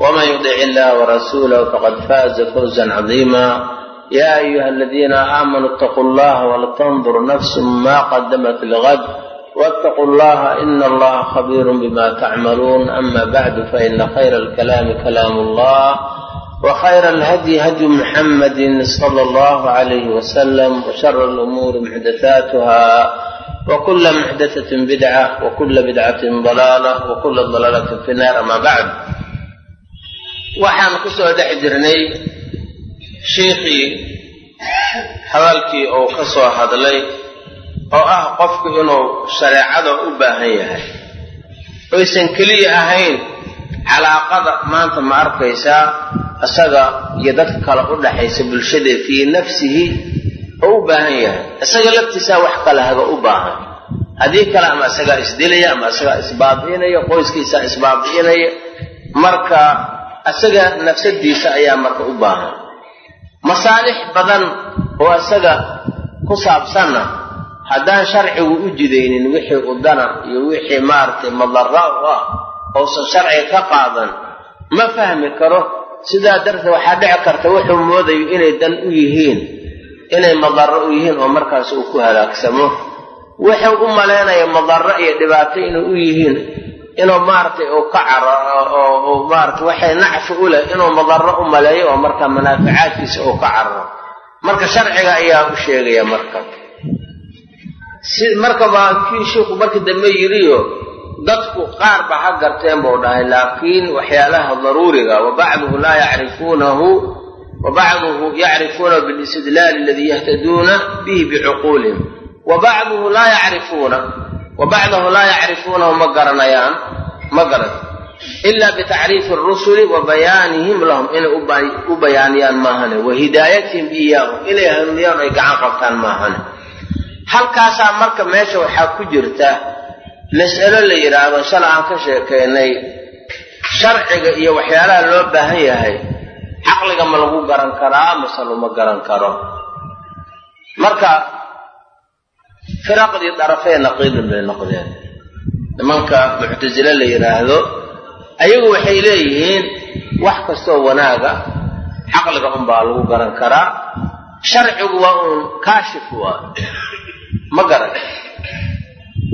ومن يطع الله ورسوله فقد فاز فوزا عظيما يا أيها الذين آمنوا اتقوا الله ولتنظر نفس ما قدمت لغد واتقوا الله إن الله خبير بما تعملون أما بعد فإن خير الكلام كلام الله وخير الهدي هدي محمد صلى الله عليه وسلم وشر الأمور محدثاتها وكل محدثة بدعة وكل بدعة ضلالة وكل ضلالة في النار أما بعد waxaan ku soo dhex jirnay shiikhii hadalkii uu ka soo hadlay oo ah qofku inuu shareecada u baahan yahay. Oysan keliya ahayn calaaqada maanta ma arkaysaa isaga iyo dadka kale u dhaxaysa bulshadee fii nafsihi oo u baahan yahay. Isaga laftiisaa wax kale haga u baahan. Haddii kale ama isagaa isdilaya ama isagaa isbaabi'inaya qoyskiisaa isbaabi'inaya marka isaga nafsadiisa ayaa marka u baahan. Masaalix badan oo isaga ku saabsanna haddaan sharcigu u jidaynin wixii udana iyo wixii maaragtay madara u ah ousan sharciga ka qaadan ma fahmi karo sidaa darteed waxaa dhici karta wuxuu moodayo inay dan u yihiin inay madaro u yihiin oo markaas uu ku halaagsamo. Wuxuu u malaynaya madaro iyo dhibaato inay u yihiin inuu maaragtay uu ka caro oo maarata waxay nacfi u leh inuu madaro u maleeyo oo marka manaaficaadkiisa uu ka cararo marka sharciga ayaa u sheegaya marka. Si marka baa kii shiiku markii dambe yidhiyo dadku qaar ba ha garteen buu dhahay laakiin waxyaalaha daruuriga wa bacduhu laa yacrifuunahu wa bacduhu yacrifuunahu bilistidlaali aladii yahtaduuna bihi bicuquulihim wa bacduhu laa yacrifuuna wa bacdahu laa yacrifuunahu ma garanayaan ma garan ila bitacriifi arusuli wa bayaanihim lahum inay u bayaaniyaan maahane. Wa hidaayatihim iyaahum inay hanuuniyaan ay gacan qabtaan maahane. Halkaasaa marka meesha waxaa ku jirta mas'alo la yidhaahdo shala aan ka sheekaynay sharciga iyo waxyaalaha loo baahan yahay caqliga ma lagu garan karaa mase lama garan karo. Marka firaqdii darafee naqiidun bay noqdeen. Nimanka muctasile la yidhaahdo ayagu waxay leeyihiin wax kastoo wanaaga caqliga unbaa lagu garan karaa sharcigu waa uun kaashif waa. Ma garan.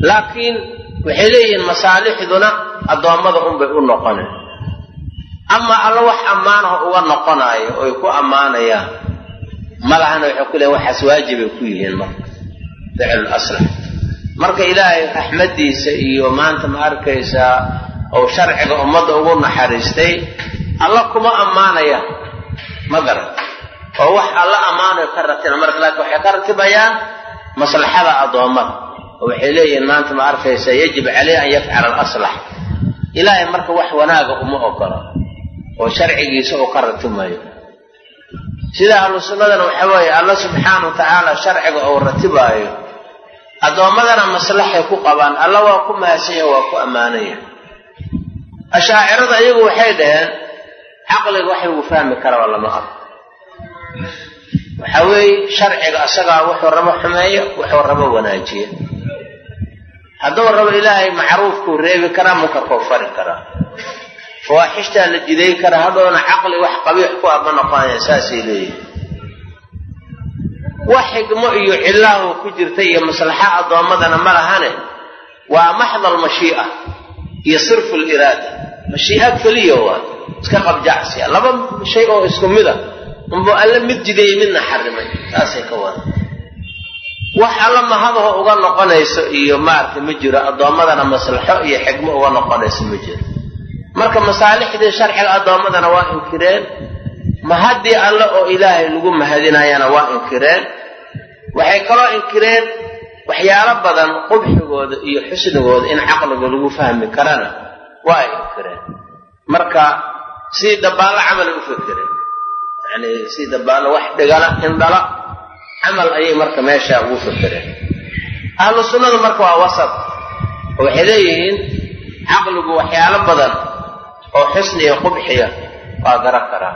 Laakiin waxay leeyihiin masaalixduna addoommada unbay u noqoneen. Ama alla wax ammaanaha uga noqonaayo oy ku ammaanayaan malahana waxay ku leeyiin waxaas waajibay ku yihiin marka ficl aslax marka ilaahay raxmaddiisa iyo maanta ma arkaysaa ou sharciga ummadda ugu naxariistay alla kuma ammaanayaan ma garan oo wax alla ammaanayo ka ratina. Marka laakiin waxay ka ratibayaan maslaxada addoommada oo waxay leeyihiin maanta ma arkaysa yajib caleyh an yafcala alaslax. Ilaahay marka wax wanaaga uma ogola oo sharcigiisa uu ka ratimayo. Sida ahlu sunnadana waxa weeye alla subxaana wa tacaala sharciga uu ratibaayo addoommadana maslaxay ku qabaan alla waa ku mahadsanya waa ku ammaanaya. Ashaacirada iyagu waxay dhaheen caqliga wax lagu fahmi karaba lama arko. Waxa weeye sharciga asagaa wuxuu rabo xumeeyo wuxuu rabo wanaajiya hadduu rabo ilaahay macruufkuu reebi karaa munkarkuu fari karaa. Fawaaxishtaa la jiday karaa hadhoona caqli wax qabiix ku ah noqonaya saasay leeyihiin wax xigmo iyo cillahu ku jirta iyo maslaxa addoommadana ma lahane. Waa maxdal mashii'a iyo sirfu liraada mashii'a keliya waa iska qabjacsiya laba shay oo isku mid a unbuu alle mid jideeyey midna xarimay. Saasay ka wada wax alla mahadaho uga noqonayso iyo maaragtay ma jiro addoommadana maslaxo iyo xigmo uga noqonayso ma jiro. Marka masaalixdii sharciga addoommadana waa inkireen mahaddii alle oo ilaahay lagu mahadinayana waa inkireen waxay kaloo inkireen waxyaalo badan qubxigooda iyo xusnigooda in caqliga lagu fahmi karana waa ay inkireen. Marka sidii dabaallo camal u fekereen yani sidii dabaallo wax dhigala indhala camal ayay marka meesha ugu fekereen ahlu sunnadu marka waa wasat oo waxay leeyihiin caqligu waxyaalo badan oo xusni iyo qubxiya waa garan karaa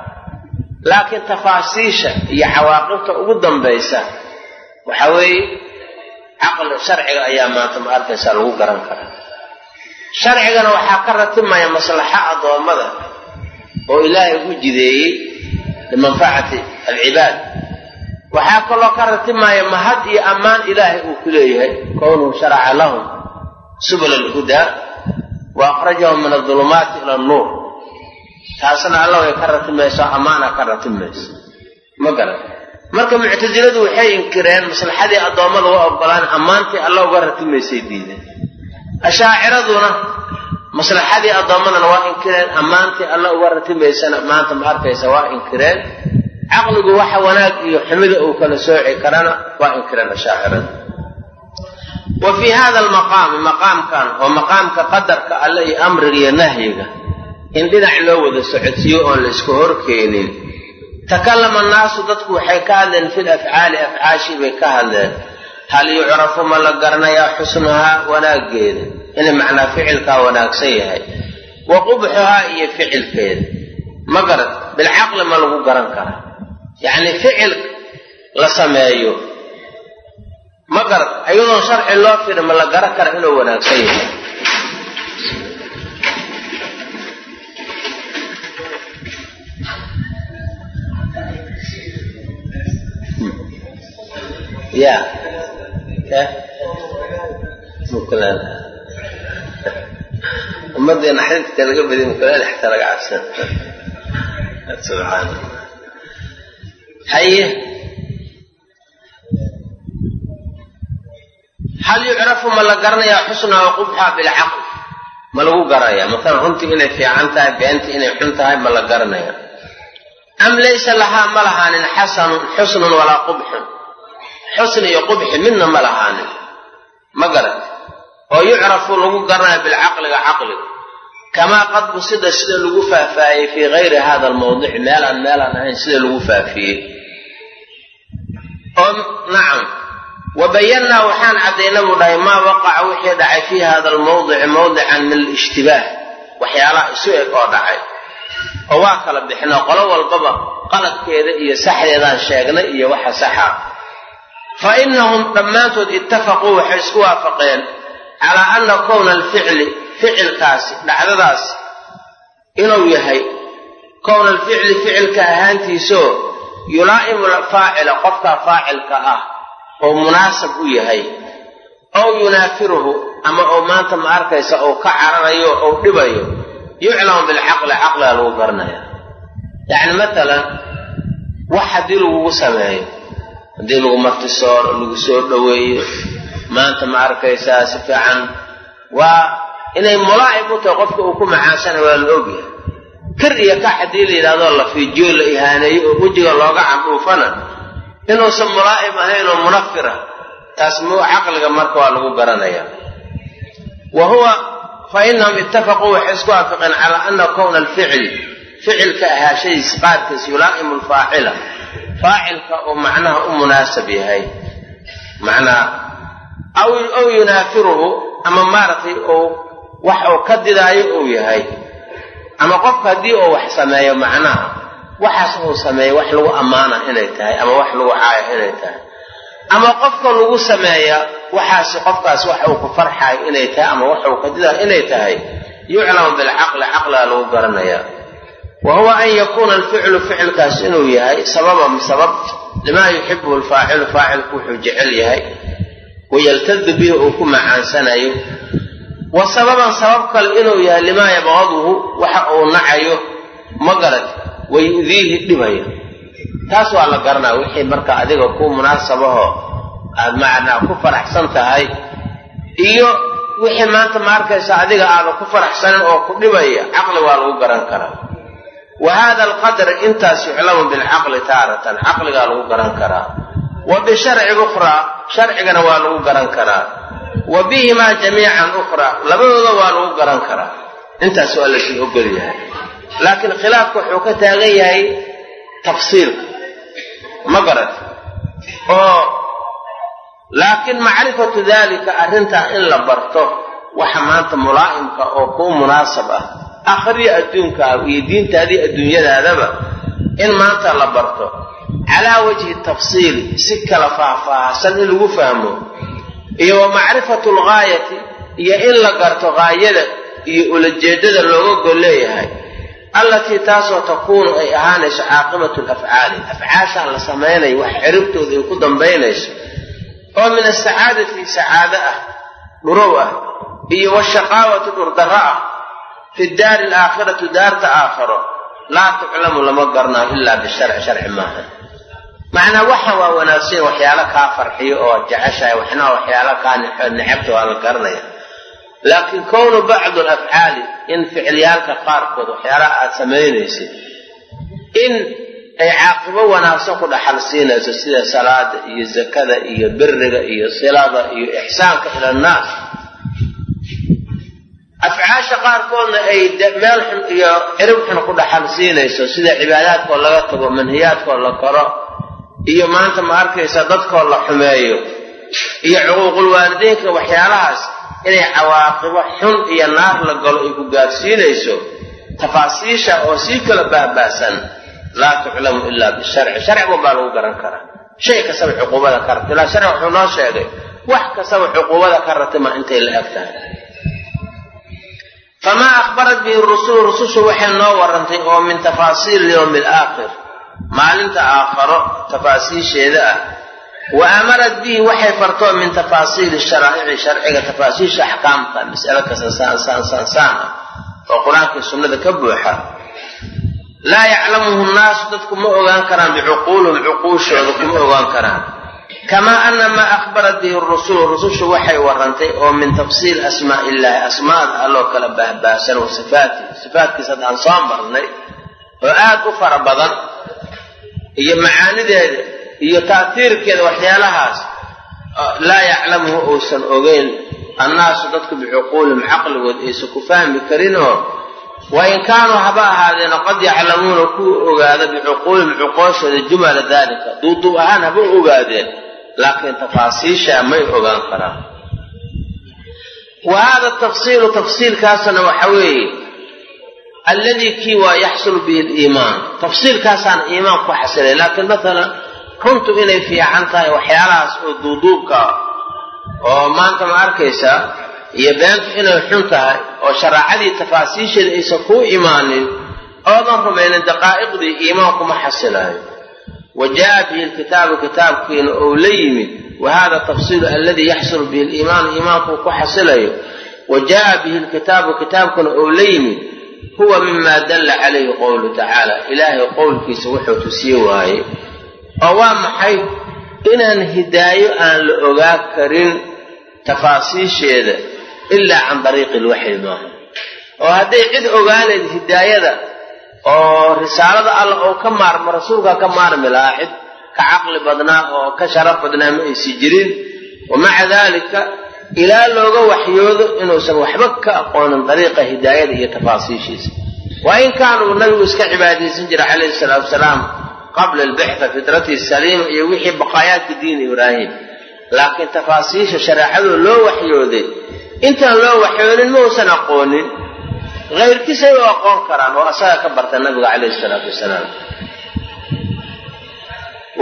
laakiin tafaasiisha iyo cawaaqibta ugu dambaysa waxa weeye caqli sharciga ayaa maanta ma arkaysaa lagu garan karaa. Sharcigana waxaa ka ratimaya maslaxa addoommada oo ilaahay u jideeyey limanfacati alcibaad. Waxaa kaloo ka ratimaya mahad iyo ammaan ilaahay uu ku leeyahay kownuhu sharaca lahum subula alhudaa wa akhrajahum min adulumaati ila annuur taasna alla ka ratimayso ammaana ka ratimayso ma garan. Marka muctasiladu waxay inkireen maslaxadii addoommada u ogolaan ammaantii alla uga ratimaysay diideen ashaaciraduna maslaxadii addoommadana waa inkireen ammaantii alla uga ratimaysana maanta ma arkaysa waa inkireen. Caqligu waxa wanaag iyo xumida uu kala sooci karana waa inkireen ashaaciradu. Wa fii hada almaqaami maqaamkan oo maqaamka qadarka alle iyo amriga iyo nahyiga in dhinac loo wada socodsiiyo oon la isku horkeenin takallama annaasu dadku waxay ka hadleen fil afcaali afcaashii bay ka hadleen. Hal yucrafu ma la garanayaa xusnuhaa wanaaggeeda? Inay macnaa ficilkaa wanaagsan yahay. Wa qubxuhaa iyo ficilkeeda. Ma garan bilcaqli ma lagu garan karaa. Yacni ficil la sameeyo. Ma garan iyadoon sharci loo firi ma la garan kara inuu wanaagsan yahay ya mukulaal. Ummadeena xadiidka laga badiy mukulaal xataa laga cabsan. Subxaan haye hal yucrafu ma la garanayaa xusnaha wa qubxaa bilcaql ma lagu garanayaa maalan runtii inay fiican tahay beentii inay xun tahay ma la garanaya am laysa lahaa ma lahaanin xasanun xusnun walaa qubxun xusni iyo qubxi midna ma lahaanin ma garat oo yucrafu lagu garanaya bilcaqliga caqliga. Kamaa qad busida sida lagu faahfaahiyey fii gayri hada almawdici meelaan meelaan ahayn sida lagu faafiyey oo nacam. Wa bayannaa waxaan caddaynay buu dhahay maa waqaca wixii dhacay fii hada almawdici mawdican min alishtibaah. Waxyaalaha isu eg oo dhacay. Oo waa kala bixino qolo walbaba qaladkeeda iyo saxdeedaan sheegnay iyo waxa saxa fa inahum dhammaantood ittafaquu waxay isku waafaqeen calaa anna kowna alficli ficilkaasi dhacdadaas inuu yahay kowna alficli ficilka ahaantiisoo yulaa'imu faacila qofkaa faacilka ah oo munaasab u yahay ow yunaafiruhu ama ou maanta ma arkaysa ou ka cararayo ou dhibayo yuclamu bilcaqli caqliga lagu garanaya yacni matalan wax haddii lagugu sameeyo haddii lagu martisooro lagu soo dhoweeyo maanta ma arkaysaa si fiican. Waa inay mulaa'ib u tahay qofka uu ku macaansanayo waa la ogyahay kir iyo kax haddii la yidhahdoo la fiijiyo la ihaaneeyo oo wejiga looga candhuufana inuusan mulaa'ib ahayn oo munafira taas mu caqliga marka waa lagu garanaya wa huwa fa inahum ittafaquu waxay isku waafaqeen calaa ana kowna alficli ficilka ahaashadiis qaarkiis yulaa'imu alfaacila faacilka uu macnaha u munaasab yahay. Macnaha aw yunaafiruhu ama maaragtay uu wax uu ka didaayo uu yahay. Ama qofka haddii uu wax sameeyo macnaha waxaas uu sameeyo wax lagu ammaana inay tahay ama wax lagu caaya inay tahay. Ama qofka lagu sameeya waxaasi qofkaas wax uu ku farxayo inay tahay ama wax uu ka didaayo inay tahay. Yuclamu bilcaqli caqliga lagu garanaya wa huwa an yakuuna alficlu ficilkaas inuu yahay sababan sabab limaa yuxibuhu lfaacilu faacilku wuxuu jecel yahay wayaltadu bihi uu ku macaansanayo wa sababan sabab kale inuu yahay limaa yabqaduhu waxa uu nacayo magarad wayudiihi dhibayo taas waa la garanaya wixii marka adiga ku munaasabaho aad macnaa ku faraxsan tahay iyo wixii maanta ma arkaysa adiga aadan ku faraxsanin oo ku dhibaya caqli waa lagu garan karaa wa hada alqadr intaas yuclamu bilcaqli taaratan caqligaa lagu garan karaa wa bisharci ukhraa sharcigana waa lagu garan karaa wa bihimaa jamiican ukhraa labadooda waa lagu garan karaa intaas waa la sii ogol yahay laakiin khilaafka wuxuu ka taagan yahay tafsiilka ma garat oo laakiin macrifatu dalika arrintaa in la barto waxa maanta mulaa'imka oo kuu munaasab ah akhriya adduunkaaga iyo diintaadii adduunyadaadaba in maanta la barto. Calaa wajhi tafsiil si kala faahfaahsan in lagu fahmo. Iyo wa macrifatu algaayati iyo in la garto gaayada iyo ulajeeddada looga gol leeyahay. Allatii taasoo takuunu ay ahaanayso caaqibatu lafcaali afcaashaan la samaynayo wax ciribtooda ay ku dambaynayso. Oo min asacaadati sacaado ah dhurow ah iyo washaqaawati dhurdarro ah fi daari alaakhiratu daarta aakharo laa tuclamu lama garnaa ilaa bisharci sharci maaha macnaa waxa waa wanaagsan waxyaalo kaa farxiyo oo jeceshahay waxna waxyaalo kaa necabta waa la garanaya laakiin kownu bacdu alafcaali in ficilyaalka qaarkood waxyaalaha aad samaynaysid in ay caaqibo wanaagsan ku dhaxal siinayso sida salaada iyo zakada iyo biriga iyo silada iyo ixsaanka ila annaas afcaasha qaarkoodna ay meel xun iyo cirib xun ku dhaxal siinayso sida cibaadaadkoo laga tago manhiyaadkoo la koro iyo maanta ma arkaysa dadkoo la xumeeyo iyo cuquuqul waalideynka waxyaalahaas inay cawaaqibo xun iyo naar la galo ay ku gaarsiinayso tafaasiisha oo sii kala baahbaahsan laa tuclamu ilaa bisharci. Sharcigun baa lagu garan karaa. Shay kastaba cuquubada ka ratay ilaa sharci wuxuu noo sheegay wax kastaba cuquubada ka ratima intay la eg tahay famaa akhbarat bihi rusulu rusushu waxay noo warantay oo min tafaasiil yowmi alaakhir maalinta aakharo tafaasiisheeda ah wa amarat bihi waxay fartoo min tafaasiili sharaa'ici sharciga tafaasiisha axkaamta mas'alo kasta saan ah oo qur'aankii sunnada ka buuxa laa yaclamuhu nnaasu dadku ma ogaan karaan bicuquulihim cuquushooda kuma ogaan karaan kamaa ana maa akhbarat bihi rusulu rusushu waxay warantay oo min tafsiil asmaa illaahi asmaada alloo kala baahbaahsan wa sifaatihi sifaatkiisa haddaan soo marnay oo aad u fara badan iyo macaanideeda iyo taatiirkeeda waxyaalahaas laa yaclamuhu uusan ogeyn annaasu dadku bicuquulihim caqligood aysan ku fahmi karinoo wain kaanuu haba ahaadeena qad yaclamuuna kuwa ogaada bicuquulihim cuqooshooda jumala daalika duuduub ahaan haba ogaadeen laakiin tafaasiishaa may ogaan karaan. Wa haada tafsiilu tafsiilkaasna waxa weeye alladii kii waa yaxsulu bihi liimaan tafsiilkaasaana iimaan ku xasilay laakiin maalan runtu inay fiican tahay waxyaalahaas oo duuduubka oo maanta ma arkaysaa iyo beentu inay xun tahay oo sharaacadii tafaasiisheeda aysan kuu imaanin oodan rumaynin daqaa'iqdii iimaankuma xasilaayo wa jaa'a bihi lkitaabu kitaabkiina ou la yimid wa hada tafsiilu alladii yaxsulu bihi liimaanu iimaankuu ku xasilayo wa jaa'a bihi lkitaabu kitaabkuna ou la yimid huwa mima dalla calayhi qowlu tacaala ilaahay qowlkiisa wuxuu tusiye waaye oo waa maxay inaan hidaayo aan la ogaa karin tafaasiisheeda ilaa can dariiqi lwaxyi maaha oo hadday cid ogaanayd hidaayada oo risaalada alla oo ka maarmo rasuulka ka maarmi lahaa cid ka caqli badnaa oo ka sharaf badnaa ma aysi jirin. Wa maca daalika ilaa looga waxyoodo inuusan waxba ka aqoonin dariiqa hidaayada iyo tafaasiishiisa. Wa in kaanuu nabigu iska cibaadaysan jira calayhi salaatu wasalaam qabla albixta fitratii saliima iyo wixii baqaayaadka diini ibraahim. Laakiin tafaasiisha shareecadoo loo waxyooday. Intaan loo waxyoonin ma uusan aqoonin hayrkiisay u aqoon karaan oo asaga ka barta nabiga calayhi salaatu wasalaam.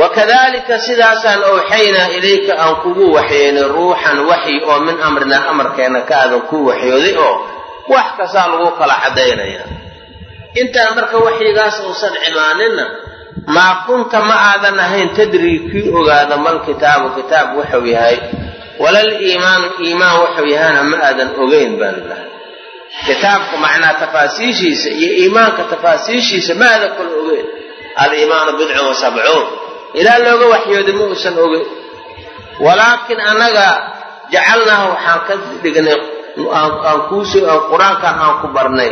Wakadalika sidaasaan owxaynaa ilayka aan kugu waxyoonay ruuxan waxyi oo min amrinaa amarkeena ka aadan kuu waxyooday oo wax kastaa lagu kala caddaynaya. Intaan marka waxyigaas uusan cimaaninna maa kunta ma aadan ahayn tadrii kii ogaada mal kitaabu kitaab wuxuu yahay walal iimaanu iimaan wuxuu yahayna ma aadan ogeyn baanu lahay kitaabka macnaa tafaasiishiisa iyo iimaanka tafaasiishiisa ma aadan kala ogeyn aliimaanu bidcun wa sabcuun. Ilaa looga waxyooday ma uusan ogeyn walaakin annaga jacalnaahu waxaan ka dhignay aan kuusoo aan qur'aankan aan ku barnay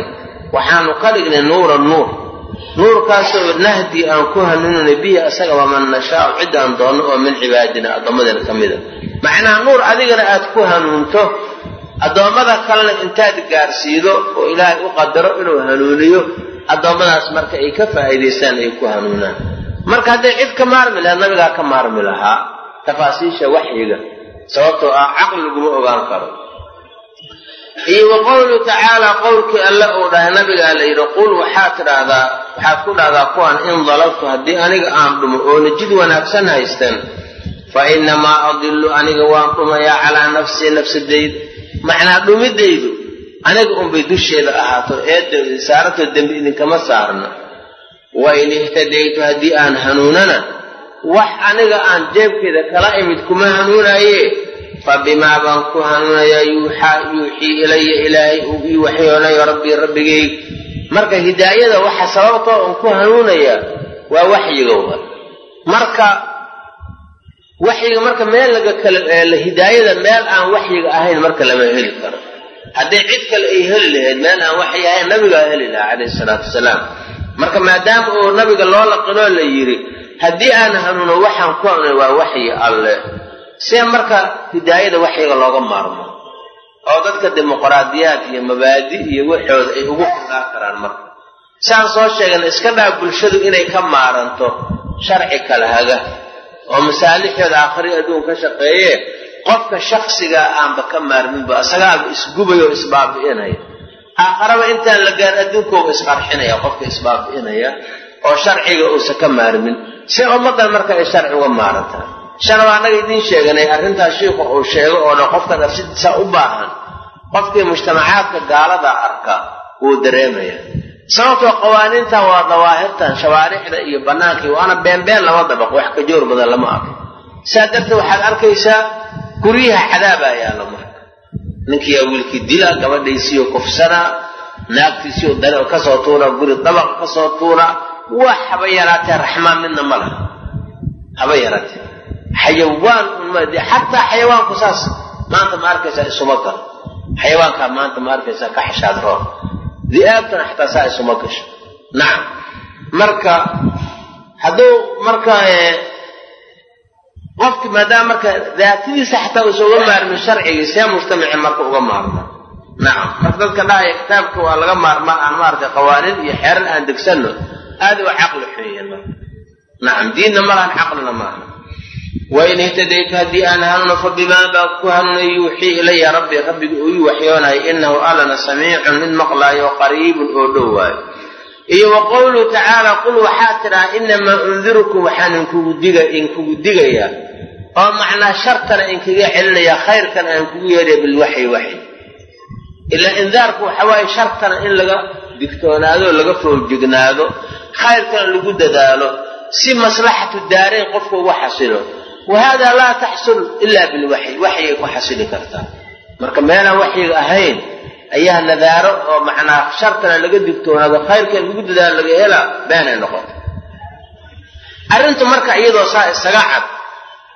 waxaanu ka dhignay nuuran nuur. Nuurkaasoo nahdi aan ku hanuuninay bihi asaga waman nashaau ciddaan doonno oo min cibaadina addoommadana ka mida macnaha nuur adigana aad ku hanuunto addoommada kalena intaad gaarsiido oo ilaahay u qadaro inuu hanuuniyo addoommadaas marka ay ka faa'iidaystaan ay ku hanuunaan. Marka hadday cid ka maarmi lahayd nabigaa ka maarmi lahaa tafaasiisha waxyiga sababtoo ah caqli laguma ogaan karo. Iyo wa qowluhu qowlkii alle uu dhahay nabigaa la yidhi qul waxaad tidhaahdaa waxaad ku dhahdaa kuwan in dalabtu haddii aniga aan dhumo oona jid wanaagsan haystan fa innamaa adillu aniga waan dhumayaa calaa nafsii nafsadayda macnaa dhumidaydu aniga unbay dusheeda ahaato eedda saarato dembi idinkama saarna wa in ihtadaytu haddii aan hanuunana wax aniga aan jeebkeeda kala imid kuma hanuunaye. Fa bimaa baan ku hanuunayaa yuuxaa yuuxii ilaya ilaahay uu ii waxyoonayo rabbii rabbigayg marka hidaayada waxa sababtoo un ku hanuunayaa waa waxyiga marka waxyiga marka meel laga kala hidaayada meel aan waxyiga ahayn marka lama heli karo. Hadday cid kale ay heli lahayd meel aan waxyi ahayn nabigaa heli lahaa calayhi salaatu wasalaam. Marka maadaama uu nabiga loo laqinoo la yidhi haddii aan hanuuno waxaan ku hanuunay waa waxyi alle. See marka hidaayada waxyiga looga maarmo oo dadka dimuqraadiyaad iyo mabaadi iyo waxooda ay ugu filnaan karaan marka. Saan soo sheegana iska dhaa bulshadu inay ka maaranto sharci kala haga oo masaalixooda aakhri adduun ka shaqeeye qofka shaksigaa aanba ka maarminba isagaaba isgubaya oo isbaabi'inaya. Aakharaba intaan la gaar adduunkooga isqarxinaya qofka isbaabi'inaya oo sharciga uusan ka maarmin. Si ummaddan marka ay sharci uga maarantaa shalaba annaga idiin sheeganay arrintaas shiikhu uu sheego oo dhan qofka nafsidiisa u baahan. Qofkii mujtamacaadka gaalada arka wuu dareemaya sababtoo qawaaniintan waa dawaahirtan shawaarixda iyo bannaankii waana beenbeen lama dabaq wax ka joor badan lama arko. Saa darteed waxaad arkaysaa guryaha cadaabaa yaalla marka. Ninkiiyaa wiilkii dila gabadhaysiiyo kufsana naagtiisiyo dale ka soo tuura guri dabaq ka soo tuura wax haba yaraatee raxmaan midna ma laha. Haba yaraatee. Xayawaan xataa xayawaanku saas maanta ma arkaysaa isuma galo. Xayawaankaa maanta ma arkaysaa ka xashaad roon di'aabtana xataa saa isuma gasho. Nacam marka hadduu marka qofki maadaama marka daatadiisa xataa uusa uga maarmin sharcigii see mujtamaci marka uga maarma. Nacam marka dadka dhahaya kitaabka waa laga maarmaa aan maaragtay qawaaniin iyo xeeran aan degsanno aada waa caqli marka. Nacam diinna malahan caqlina maaha wain ihtadaytu haddii aan hanuuno fa bimaa baa ku hanuunay yuuxii ilaya rabbi rabbiga uu ii waxyoonayo inahu allana samiicun mid maqlaayo qariibun oo dhow waayo. Iyo wa tacaala qul waxaad tidhaha inamaa undirukum waxaan inkugu diga inkugu digayaa. Oo macnaa shartana inkaga celinayaa khayrkan aan kugu yeedhaya bilwaxyi waxyi ilaa indaarku waxa waaye shartana in laga digtoonaado laga fooljignaado khayrkana lagu dadaalo. Si maslaxatu daarayn qofka uga xasilo wa haadaa laa taxsul ilaa bilwaxyi waxyigay ku xasili kartaa marka meelaan waxyiga ahayn ayaa nadaaro oo macnaa shartana laga digtoonaado khayrkan lagu dadaalo laga helaa beenay noqota arrintu marka iyadoo saa isaga cad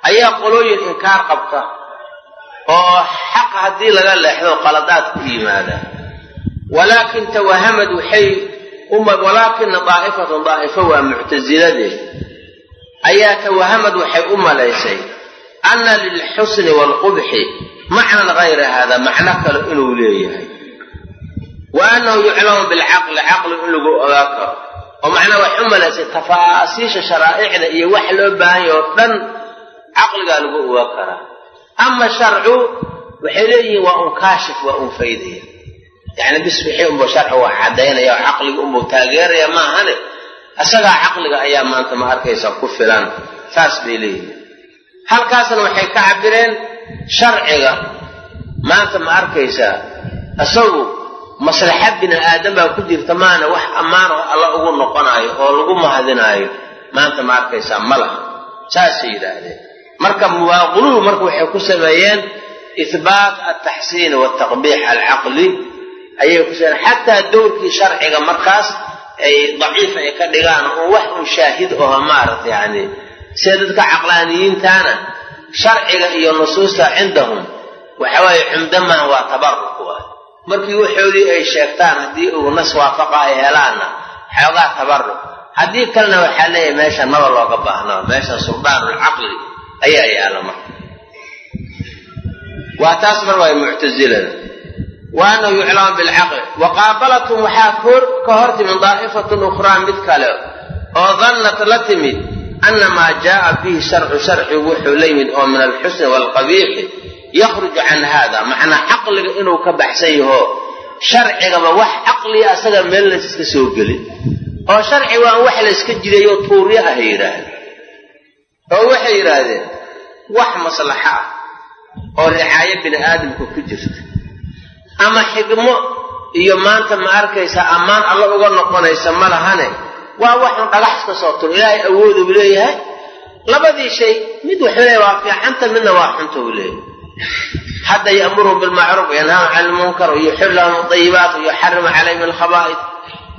ayaa qolooyin inkaar qabta oo xaq haddii laga leexdo qaladaad ku yimaada. Walaakin tawahamad waxay walaakina daa'ifatun daa'ifo waa muctasiladeed ayaa tawahamad waxay u malaysay anna lilxusni waalqubxi macnan hayra hada macno kale inuu leeyahay. Wa annahu yuclamu bilcaqli caqli in lagu ogaa karo oo macnaa waxay u malaysay tafaasiisha sharaa'icda iyo wax loo baahanya oo dhan caqligaa lagu ogaa karaa. Ama sharcu waxay leeyihiin waa un kaashif waa un faydaya. Yacni bis wixii unbuu sharci waa caddaynaya oo caqliga unbuu taageeraya maahane isagaa caqliga ayaa maanta ma arkaysa ku filan saas bay leeyihiin. Halkaasna waxay ka cabireen sharciga maanta ma arkaysaa isagu maslaxad bini aadam baa ku jirta maana wax ammaano alla ugu noqonaayo oo lagu mahadinaayo maanta ma arkaysaa ma laha. Saasay yidhaahdeen. Marka muwaaquluhu marka waxay ku sameeyeen ihbaat altaxsiini waaltaqbiix alcaqli ayay ku sameeyeen. Xataa dowrkii sharciga markaas ay daciif ay ka dhigaan oo wax un shaahid oho maaragta yani sida dadka caqlaaniyiintaana sharciga iyo nusuusta cindahum waxawaaye cumdo maaha waa tabaruk waay markii waxoodii ay sheegtaan haddii uu nas waafaqa ay helaanna xoogaa tabaruk haddii kalena waxaa leeyahay meesha naba looga baahnaa meesha suldaanulcaqli ayaa yaalla marka. Waa taas mar waay muctasilada wa annahu yuclamu bilcaqli wa qaabalatum waxaa ka hor timid daa'ifatun ukhraa mid kale oo dannat la timid ana maa jaaa bihi sharcu sharcigu wuxuu la yimid oo min alxusni waalqabiixi yakhruju can hada macnaa caqliga inuu ka baxsan yaho sharcigaba wax caqliya asaga meel layska soo gelin oo sharci waan wax layska jidayo tuuryo ah yidhaahdeen oo waxay yidhaahdeen wax maslaxo ah oo ricaayo bini aadamka ku jirta ama xigmo iyo maanta ma arkaysa ammaan alla uga noqonaysa ma lahane. Waa waxun dhagax iska soo turo. Ilaahay awoodu u leeyahay. Labadii shay mid wuxuu leeyahy waa fiicanta midna waa xunta uu leeyahay. Hadda ya'muruhum bilmacruuf yanhaahum cani lmunkar wayuxillu lahum wayuxarimu calayhim alkhabaa'id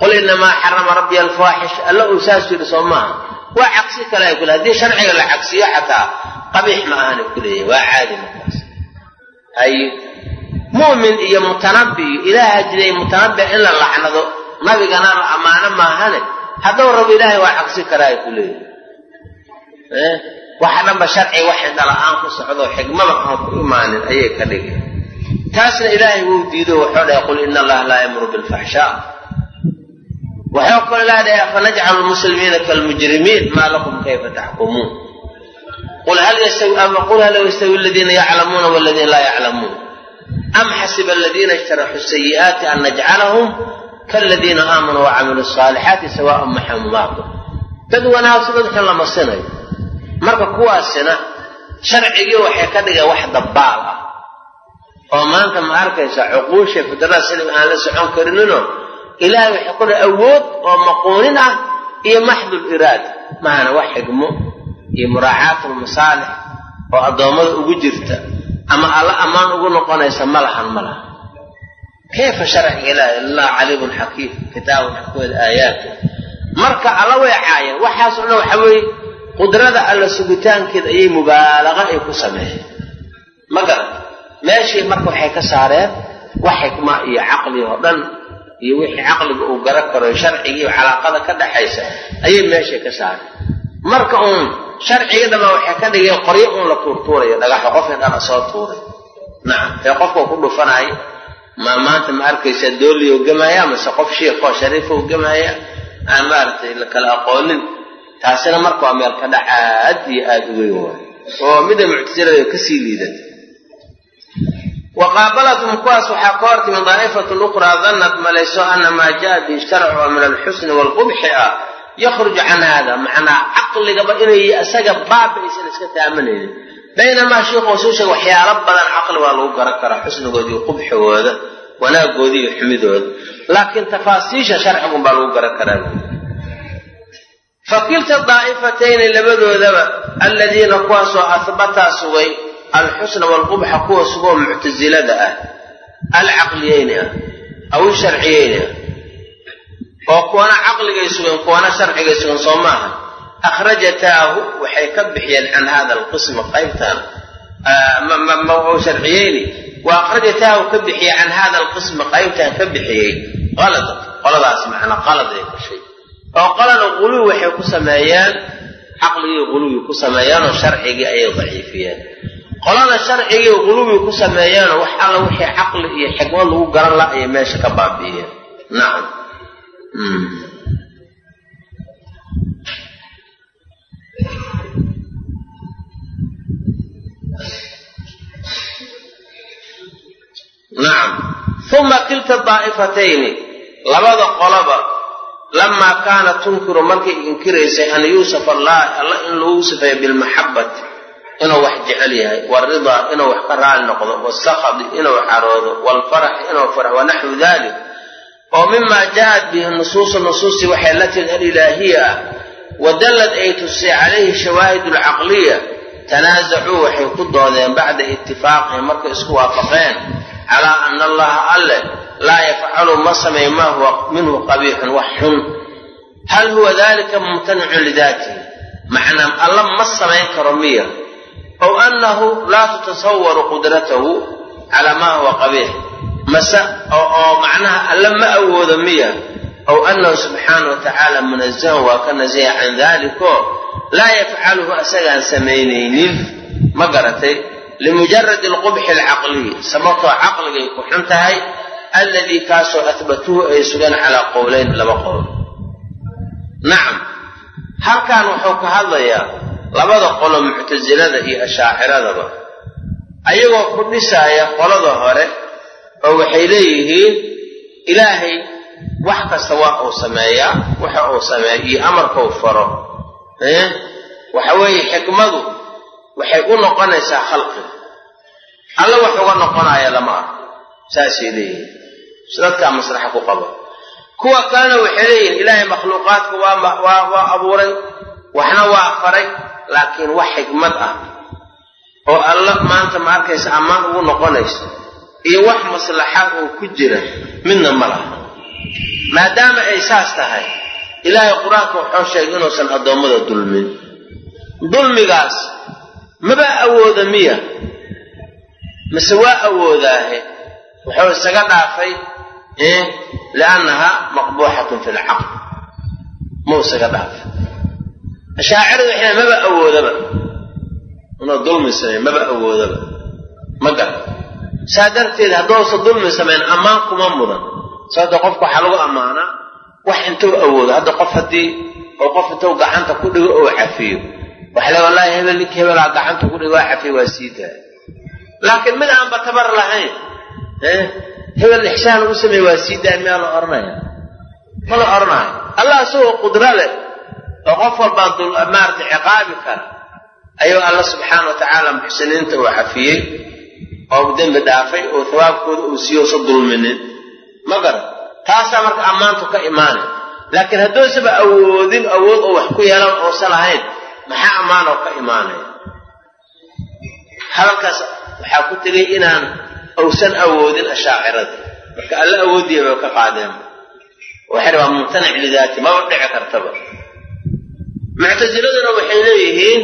qul inamaa xarama rabbiya alfaaxish alla uu saas yidhi soo maaha waa cagsi kale ay ku le haddii sharciga la cagsiyo xataa qabiix ma ahana ku leeyahay. Waa caadi markaas mu'min iyo mutanabbi iyo ilaaha jiray mutanabbi in la lacnado. Nabigana ammaano maahane. Hadduu rabo ilaahay waa cagsi kale ay ku leeyahay waxa dhanba sharci wax indhala-aan ku socdo xigmada aan ku imaanin ayay ka dhigeen. Taasna ilaahay wuu diido wuxuu dhahay qul ina allaha laa yamuru bilfaxshaa waxuu kalo ilaha dhahay afanajcalu lmuslimiina kalmujrimiin maa lakum kayfa taxkumuun qul hal yastawi aladiina yaclamuuna waladiina laa yaclamuun am xasiba aladiina ijtaraxuu sayi'aati an najcalahum kaladiina aamanuu wacamiluu asaalixaati sawaan maxamu maakum dad wanaagsan dad lama sinayo marka kuwaasina sharcigii waxay ka dhigeen wax dabbaal ah oo maanta ma arkaysa cuquusha fidrada silim aan la socon karinino ilaahay waxay ku dhahay awood oo maquunin ah iyo maxdul iraada maana wax xigmo iyo muraacaatu lmasaalix oo addoommada ugu jirta ama alla ammaan ugu noqonaysa ma lahan ma lahan kayfa sharciga ilaahi allah caliimun xakiim kitaabun xakumed aayaatu marka alla way caayeen waxaas o dhan waxa weeye qudrada alla sugitaankeeda ayay mubaalaqa ay ku sameeyeen. Ma garan meeshii marka waxay ka saareen wax xikma iyo caqli oo dhan iyo wixii caqliga uu garan karo sharcigiiyo calaaqada ka dhaxaysa ayay meeshay ka saareen marka uun sharciga dhama waxay ka dhigeen qoryo uun la tuurtuurayo dhagaxo qofkii dhana soo tuuray. Nacam ee qofka ku dhufanaayo ma maanta ma arkaysa dooliyo gemaya mase qof shiikoo shariifoo gemaya aan maaragtay la kala aqoonin. Taasina marka waa meel ka dhac aad iyo aada u weyn waay oo mida muctasilada ka sii liidata wa qaabalatum kuwaas waxaa ka hor timi daa'ifatun ukhraa dannat malayso ana maa jaa bihi sharcu oo min alxusni waalqubxi ah yakhruju can hada macnaa caqligaba inay isaga baaba aysan iska taamanaynin baynamaa shiikhuu suu sheega waxyaalo badan caqli waa lagu garan karaa xusnigooda qubxigooda wanaagooda iyo xumidooda. Laakiin tafaasiisha sharcigun baa lagu garan karaa. Fakilta daa'ifatayni labadoodaba alladiina kuwaasoo ahbataa sugay alxusna waalqubxa kuwa sugoo muctasilada ah alcaqliyeyni ah aw isharciyeyni ah oo kuwana caqligay sugeen kuwana sharcigay sugeen soo maaha. Akhrajataahu waxay ka bixiyeen can hada alqismi qaybtan. Sharciyeyni? Wa akhrajataahu ka bixiyey can hada alqismi qaybtan ka bixiyey qalad. Qoladaas macnaa qalad ay gashay oo qolana quluwi waxay ku sameeyeen caqligii quluwi ku sameeyeenoo sharcigii ayay daciifiyeen. Qolana sharcigii quluwi ku sameeyeenoo wax alla wixii caqli iyo xikmad lagu garan la ayay meesha ka baabi'iyeen. Nacam nacam uma kilta daa'ifatayni labada qoloba lamaa kaanat tunkiru markay inkiraysay an yuusafa allahi alla in lagu sifeeyo inuu wax jecel yahay waridaa inuu wax ka raali noqdo wasakadi inuu caroodo waalfaraxi inuu farx wanaxwu dalik oo mimaa ja'at bihi nusuusu nusuustii waxay la timid alilaahiya ah wadallad ay tusay calayhi shawaahid alcaqliya tanaasacuu waxay ku doodeen bacda itifaaqihim markay isku waafaqeen calaa ana allaha alle laa yafcalu ma samay maa huwa minhu qabiixun wax xun. Hal huwa dalika mumtanicun lidaatihi macnaa alla ma samayn karo miya ow annahu laa tutasawaru qudratahu calaa maa huwa qabiix mase oo macnaha alla ma awoodo miya. Ow annahu subxaana wa tacaala munazahun waa ka nasiha can daliko laa yafcaluhu asagaan samaynaynin. Ma garatay? Limujaradi alqubxi alcaqliyi sababtoo caqligay ku xun tahay alladii kaasoo ahbatuuhu ay sugeen calaa qowleyn laba qowl. Nacam halkan wuxuu ka hadlayaa labada qolo muctasilada iyo ashaaciradaba ayagoo ku dhisaaya qolada hore oo waxay leeyihiin ilaahay wax kasta waa uu sameeyaa waxa uu sameeya iyo amarkau faro. Waxa weeye xikmadu waxay u noqonaysaa khalqiga alla wax uga noqonaya lama arko saasay leeyihiin. Dadkaa maslaxa ku qaba kuwa kalena waxay leeyihiin ilaahay makhluuqaadka waa abuuray waxna waa faray laakiin wax xikmad ah oo alla maanta ma arkaysa ammaan ugu noqonayso iyo wax maslaxa oo ku jira midna ma laha. Maadaama ay saas tahay ilaahay qur'aanka wuxuu sheegay inuusan addoommada dulmin. Dulmigaas maba awooda miya mise waa awoodaahe? Wuxuu isaga dhaafay liannaha maqbuuxatun fi lcaql muu isaga dhaafay. Ashaaciradu waxay maba awoodaba. Inuu dulmi sameey maba awoodaba. Ma gara saa darteed hadduusa dulmi samayn ammaan kuma mudan. Sababto qofka waxaa lagu ammaanaa wax intuu awoodo hadda qof haddii oo qof intuu gacanta ku dhigo oo cafiyo. Waxa le wallaahi hebel ninkii hebelaa gacanta ku dhigo waa cafiyo waa sii daaya laakiin mid aanba tabar lahayn hebel ixsaan u sameeye waa sii daaya miyaa la odhanaya ma la odhanayo allah isagoo qudro leh oo qof walbaa maarata ciqaabi kara ayuu alla subxaana wa tacaala muxsiniinta uu cafiyey oo dembi dhaafay oo hawaabkooda uu siiyo usa dulminin. Ma garan taasaa marka ammaantu ka imaanay laakiin hadduusaba awoodin awood oo wax ku yeelan oosan lahayn maxaa ammaanoo ka imaanaya hadalkaas waxaa ku tegay inaan uusan awoodin ashaacirada marka alla awoodiya bay ka qaadeen. Waxay waa mumtanac lidaati maba dhici kartaba. Muctasiladuna waxay leeyihiin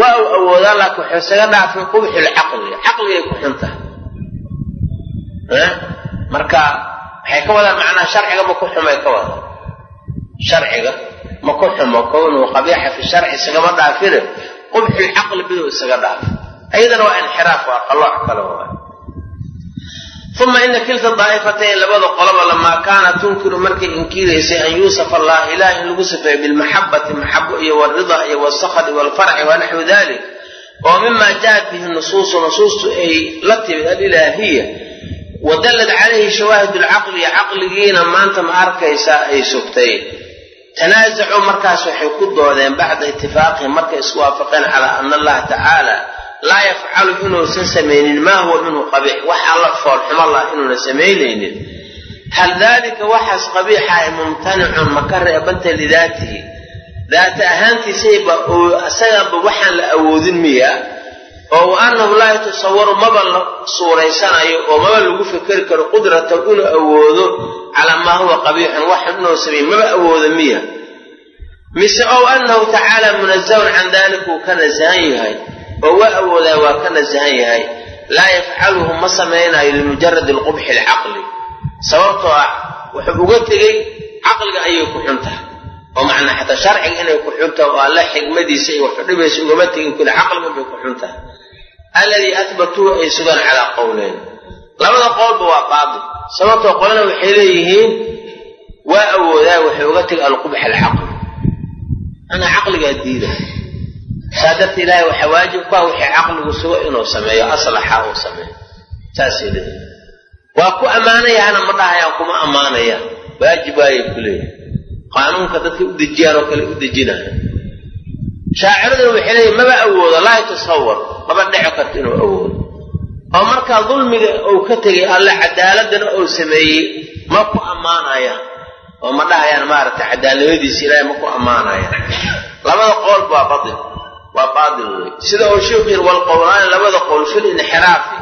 waa uu awoodaa laakiin wuxuu isaga dhaafay qubxul caqliga caqligay ku xun tahay. Marka waxay ka wadaan macnaha sharciga ma ku xumay ka wadaan. Sharciga ma ku xumo. Kownuu qabiixa fi sharci isagama dhaafine. Qubxul caqli biduu isaga dhaafay. Ayadana waa inxiraaf waa qalooc kale uma ina kilta daa'ifatayn labada qoloba lamaa kaana tunkiru markay inkiraysay an yuusafa allah ilah in lagu sifeeyo bilmaxabati maxabo iyo walrida iyo walsakhadi walfarci wanaxwi dalik oo mima jaat bihi nusuusu nusuustu ay la timid alilaahiya wadallad calayhi shawaahid lcaqli caqligiina maanta ma arkaysaa ay sugtay tanaasacuu markaas waxay ku doodeen bacda itifaaqihim markay isku waafaqeen calaa ana allaha tacaala laa yafcalu inuusan samaynin maa huwa minhu qabiix. Wax alla foolxumo lah inuuna samaynaynin. Hal daalika waxaas qabiixahay mumtanicun ma ka reebanta lidaatihi. Daata ahaantiisayba isaganba waxaan la awoodin miya oo wa annahu laa yatasawaru maba la suuraysanayo oo maba lagu fikeri karo qudratahu inuu awoodo calaa maa huwa qabiixun waxan inuu sameeye maba awoodo miya. Mise ow annahu tacaala munazahun can dalika uu ka nasahan yahay oo waa awoodaa waa ka nasahan yahay. Laa yafcaluhu ma samaynayo limujaradi alqubxi alcaqli. Sababtoo ah wuxuu uga tegey caqliga ayay ku xun tahay oo macnaa xataa sharciga inay ku xun oo alla xigmadiisa iyo waxu dhibaysa ugama tegin kuli caqliga bay ku xun tahay alladii ahbatuuhu ay sugaan calaa qowleyn labada qowlba waa baatil sababtoo qolana waxay leeyihiin waa awoodaa waxay uga tegay alqubx alcaqli. Manaa caqligaa diida saa darta ilaahay waxaa waajib ku ah wixii caqligu sugo inuu sameeyo aslaxa uu sameeyo. Saasay leeyihiin waa ku ammaanayahana ma dhahayaan kuma ammaanayaan. Waajib waayay ku leeyihiin qaanuunka dadkay u dejiyaan oo kale u dejinaya shaaciraduna waxay leeyihiin maba awoodo laa yatasawar maba dhici karto inuu awoodo. Oo markaa dulmiga uu ka tegay alle cadaaladana uu sameeyey ma ku ammaanayaan. Oo ma dhahayaan maaragtay cadaaladadiisa ilaahay ma ku ammaanayaan. Labada qoolba waa bail waa baatil wey sida uu sheikhu yiri walqowlaani labada qowl fil inxiraafi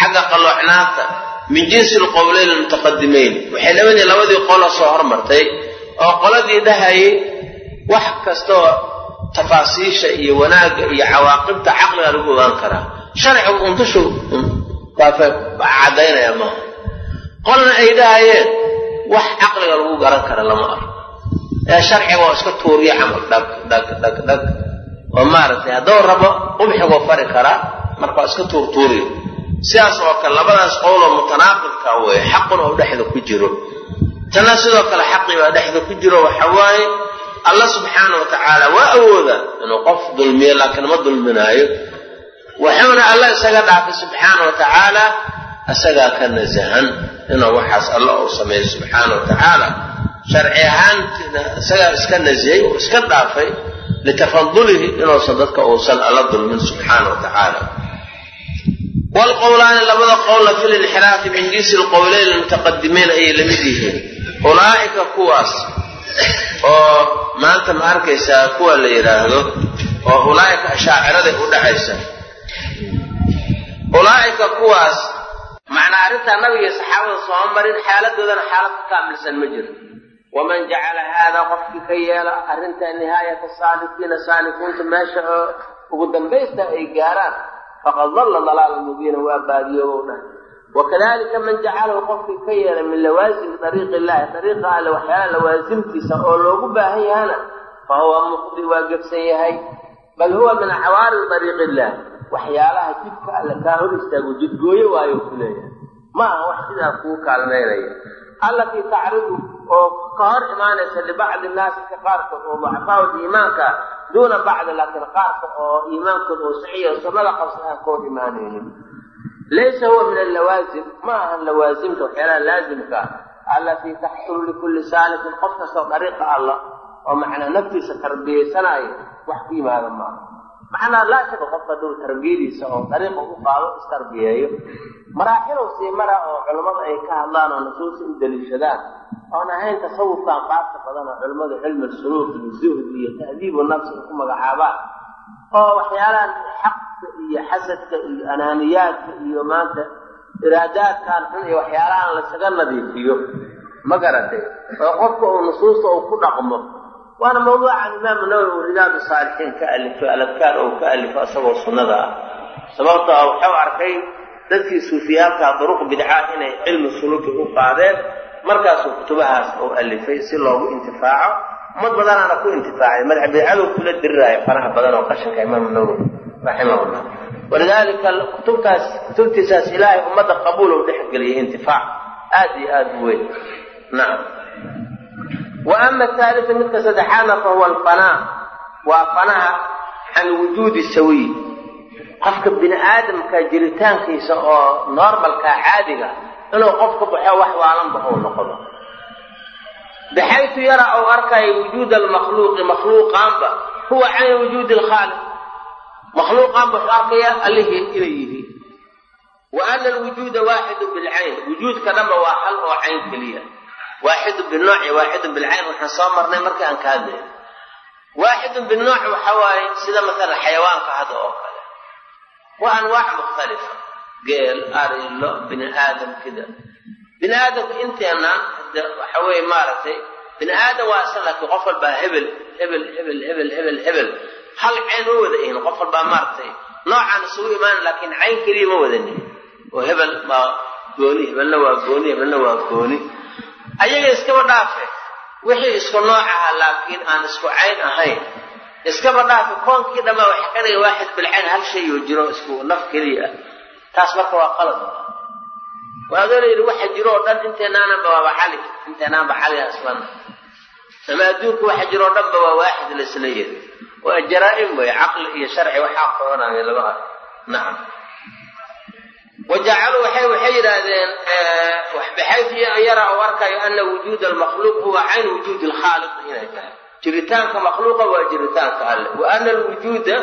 xagga qalloocnaanta min jinsi lqowleyn almutaqadimayn waxay labadii labadii qola soo hormartay oo qoladii dhahayay wax kastaoo tafaasiisha iyo wanaagga iyo cawaaqibta caqliga lagu ogaan karaa. Sharcigu undushu cadaynaya maaha qolna ay dhahayeen wax caqliga lagu garan kara lama arko. Ee sharciga oo iska tuuriya camal dhag dhag dhag dhag oo maaragtay hadduu rabo qubxigoo fari karaa marka iska tuurtuuriyo sidaas oo kale labadaas qowloo mutanaaqidka weeye xaqun oo dhexda ku jiro. Tanna sidoo kale xaqii baa dhexda ku jiro waxa waaye alla subxaana wa tacaala waa awooda inuu qof dulmiyo laakiin ma dulminaayo. Waxuuna alla isaga dhaafay subxaana wa tacaala isagaa ka nasahan inuu waxaas alla uu sameeyo subxaana wa sharci ahaantina isagaa iska nasiyey oo iska dhaafay litafadulihi inuusan dadka uusan alla dulmin subxaana wa tacaala wlqowlaani labada qowlna fi linxiraafi jinsi lqowleyn almutaqadimiin ayay la mid yihiin ulaa'ika kuwaas oo maanta ma arkaysaa kuwa la yidhaahdo oo ulaa'ika ashaaciraday u dhacaysa ulaa'ika kuwaas macnaa arrintaa nabiga saxaabada sooma marin xaaladoodana xaalad ka kaamilsan ma jiro waman jacala haadaa qofkii ka yeela arrintaa nihaayata saalikiina saalikiinta meesha oo ugu dambaysta ay gaaraan faqad dalla dalaalan mubiina waa baadiyoobow dhan wakadalika man jacalahu qofkii ka yeela min lawaasimi dariiqi illahi dariiqa alle waxyaala lawaasimtiisa oo loogu baahan yahana fa huwa muqdi waa gebsan yahay bal huwa min acwaari dariiqi illah waxyaalaha jidka alle kaa hor istaago jidgooyo waayo ku leeyahay ma aha wax sidaa kuu kaalmaynaya allatii tacridu oo ka hor imaanaysa libacdi naasi ka qaarkood oo dacfaawd iimaanka duuna bacdi laakiin qaarka oo iimaankooda oo saxiya sunnada qabsa aan ka hor imaanaynin laysa huwa min allawaasim ma ahan lawaasimta waxyaalaha laazimka allatii taxsulu likulli saalikin qof kastoo dariiqa alla oo macnaa naftiisa tarbiyaysanaayo wax ku yimaada maaha macnaa laa shaka qofka hadduu tarbiyadiisa oo dariiqa u qaado istarbiyeeyo maraaxilow sii mara oo culammadu ay ka hadlaan oo nusuusta u daliishadaan oon ahayn tasawufkan qaabka badan oo culimmadu cilmi suluuk iyo zuhd iyo ta'diibu nafsi ay ku magacaabaan. Oo waxyaalahan xaqka iyo xasadka iyo anaaniyaadka iyo maanta iraadaadkan xun iyo waxyaalahan laysaga nadiifiyo. Ma garatay oo qofka uu nusuusta uu ku dhaqmo waana mawduucan imaamu nawowi uu ridaadu saalixiin ka alifo aladkaar ou ka alifo isagoo sunnada ah. Sababto ah waxau arkay dadkii suufiyaalkaa duruq bidca inay cilmi suluuki u qaadeen markaasuu kutubahaas uu alifay si loogu intifaaco. Ummad badanaana ku intifaacay madax bidcadu kula diriraayo faraha badan oo qashinka imaamu nawowi raximahullah. Walidaalika kutubtaas kutubtiisaas ilaahay ummadda qabuul u dhexgeliyay intifaac aad iyo aad u weyn. Nacam wa ama ahaaliu midka saddexaadna fa huwa alfanaa waa fanaha can wujuudi sawiy qofka bini aadamka jiritaankiisa oo normalkaa caadiga inuu qofka baxo wax waalanba ou noqdo baxaytu yara ou arkayo wujuud almakhluuqi makhluuqaanba huwa can wujuudi alkhaaliq makhluuqaanba wuxuu arkaya allihii inay yihiin wa ana alwujuuda waaxidu bilcayn wujuudka dhanba waa hal oo cayn keliya waaxidu binooci waaxidun bilcayn waxaan soo marnay markii aan ka hadlay. Waaxidun binooc waxa waaye sida maalan xayawaanka hadda oo kale. Waa anwaac mukhtalifa geel ari lo bini aadam kida. Bini aadamka inteenaan waxa weeye maaragtay bini aadam waa isa laakiin qof walbaa hebel hebel hebel hebel hebel hebel. Hal cayn ma wada ihin qof walbaa maaragtay noocaan isugu imaana laakiin cayn keliya ma wadanin oo hebel waa gooni hebelna waa gooni hebelna waa gooni ayaga iskaba dhaafe wixii isku nooc aha laakiin aan isku cayn ahayn. Iskaba dhaafe koonkii dhammaa waxa ka dhiga waaxid bilcayn hal shay oo jiro isku naf keliya. Ah taas marka waa qalad. Waadoo layidhi waxa jiro oo dhan inteenaananba waaba cali inteenaanba cali asbana ama adduunka waxa jiro oo dhanba waa waaxid laisla yiri waa jaraa'im wey caqli iyo sharci waxaa qoonaya laba nacam wajacaluu waxay waxay yidhaahdeen baxaytu yara u arkayo ana wujuud almakhluuq huwa cayn wujuudi alkhaaliq inay tahay jiritaanka makhluuqa waa jiritaanka alle wa ana alwujuuda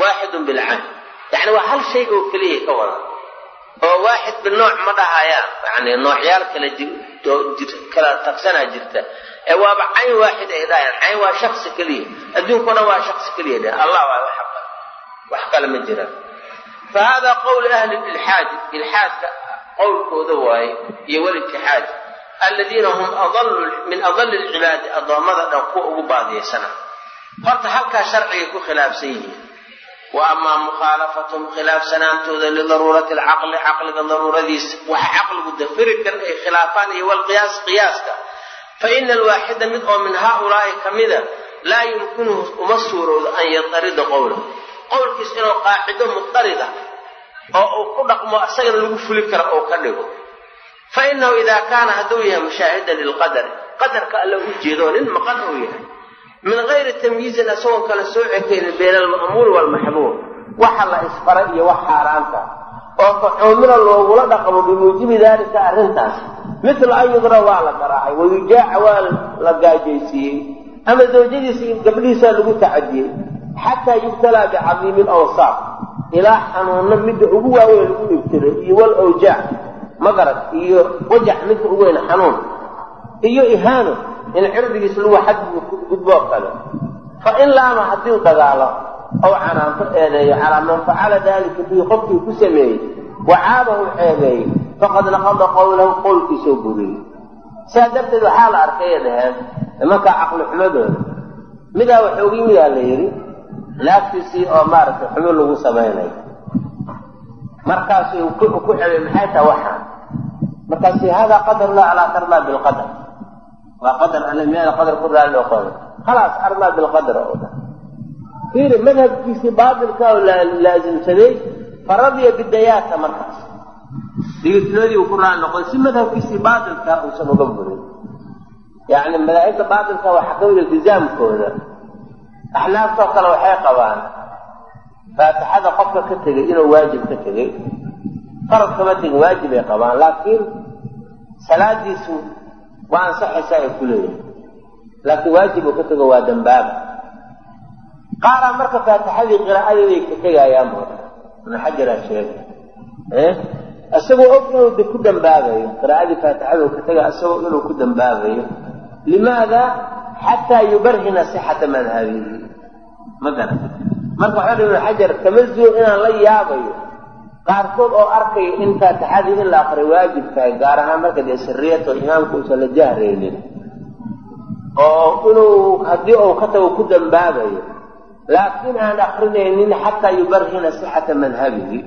waaxidun bilcayn yani waa hal shay oo keliya ka wada oo waaxid binooc ma dhahayaan yani noocyaal kala kala tagsanaa jirta ee waaba cayn waaxid ay dhahayaan cayn waa shaksi keliya adduunkuna waa shaksi keliya allah waa wax kale ma jiraan fahada qowl ahli ilxaadi ilxaadka qowlkooda waaye iyo walitixaad aladiina hum min adali lcibaadi addoommada dhan kuwa ugu baadiyaysana horta halkaa sharcigay ku khilaafsan yihiin wa amaa mukhaalafatahum khilaafsanaantooda lidaruurati alcaqli caqliga daruuradiisa waxa caqligu dafiri karin ay khilaafaan iyo walqiyaas qiyaaska fa ina alwaaxida mid oo min haaulaa'i ka mida laa yumkinuhu uma suurowdo an yatarida qowlahu qowlkiis inuu qaacido mudarida oo uu ku dhaqmo isagana lagu fuli karo oo ka dhigo. Fa innahu idaa kaana hadduu yahay mushaahidan lilqadari qadarka alla u jeedo nin maqan uu yahay. Min gayri tamyiizin isagoon kala soo cekaynin bayna alma'muuri waalmaxmuur waxa la isfaray iyo wax xaaraanta oo faxuumila loogula dhaqmo bimuujibi daalika arrintaas. Mitla an yudra waa la garaacay wayujaaca waa la gaajaysiiyey ama zawjadiisa iyo gabdhihiisaa lagu tacadiyey xataa yubtalaa bicadiimi lawsaaq ilaa xanuunno midda ugu waaweyn lagu ibtiray iyo wal awjaac magarad iyo wajac midka ugu weyn xanuun iyo ihaano in cirdigiis lagu xadgudboo kale fa in laama haddii dagaalo ow canaanto eedeeyo calaa man facala daalika bihi qofkii ku sameeyey wacaabahu ceebeeyey faqad naqada qowlahu qowlkiisoo buriyey saa darteed waxaa la arkaya dhaheen nimankaa caqli xumadooda midaa waxoogi midaa la yidhi laagtiisii oo maaragtay xumo lagu samaynayo markaasuu ku xebay maxay taha waxaan markaasi haadaa qadar llah alaa tardaa bilqadar. Waa qadar alle miyaada qadar ku raalli noqon khalaas ardaa bilqadar oo dhan. Fiiri madhabkiisii baatilka oo laasimsaday faradiya bidayaata markaas. Digitinoodii uu ku raalli noqon si madhabkiisii baatilka uusan uga burin yacni madaahibta baatilka waxaa ka mid iltizaamkooda axnaaftoo kale waxay qabaan faatixada qofka ka tegay inuu waajib ka tegey farad kama tegin waajib ay qabaan laakiin salaadiisu waa ansaxaysaa ay ku leeyihiin laakiin waajib ka tego waa dambaaba qaaraa marka faatixadii qiraa'adeeday ka tegayaan bu ibnu xajaraa sheegay. Isagoo og inuu ku dambaabayo qiraa'adii faatixada uu ka tega isagoo inuu ku dambaabayo. Limaada xataa yubarhina sixata madhabihi ma garan marka waxaa ibnu xajar kama zuo inaan la yaabayo. Qaarkood oo arkaya in faatixadii in la aqriyo waajib tahay gaar ahaan marka dee siriyata imaamku uusan la jahraynin oo inuu haddii uu ka tago ku dambaabayo. Laakiin aan akrinaynin xataa yubarhina sixata madhabihi.